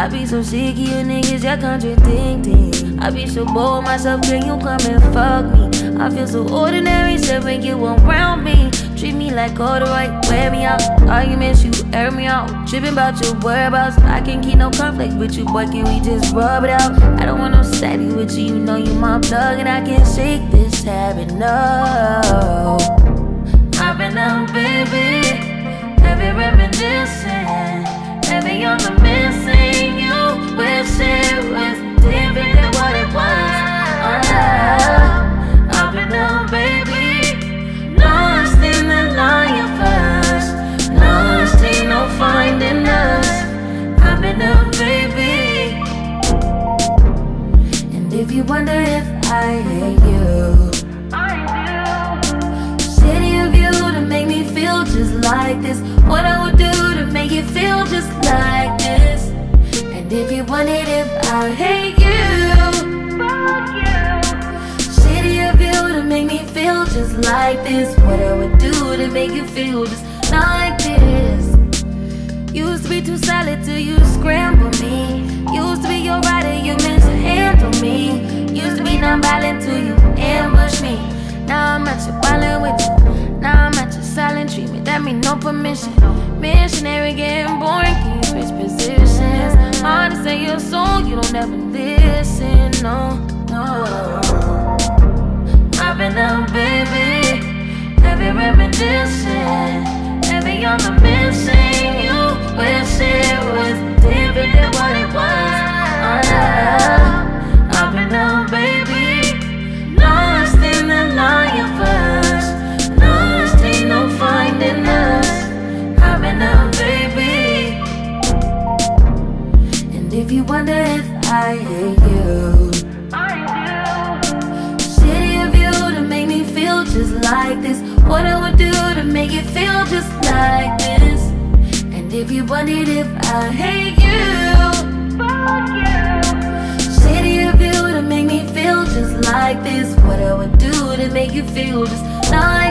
I be so sick of you niggas, you're contradicting. I be so bored myself, can you come and fuck me? I feel so ordinary, except when you around me. Treat me like right, wear me out. Arguments, you air me out. Tripping about your whereabouts. I can't keep no conflict with you, boy. Can we just rub it out? I don't want no steady with you. You know you my plug, and I can't shake this habit. No. I've been out, if you wonder if I hate you, shitty of you to make me feel just like this. What I would do to make you feel just like this. And if you wondered if I hate you, shitty of you to make me feel just like this. What I would do to make you feel just like this. Used to be too solid till you scramble no permission. Missionary getting boring, can you positions? Hard to say your soul, you don't ever listen. No, no. I've been out, baby. Reminiscing. Heavy on the if you wonder if I hate you. Shitty of you to make me feel just like this. What I would do to make you feel just like this. And if you wondered if I hate you. Shitty of you to make me feel just like this. What I would do to make you feel just like.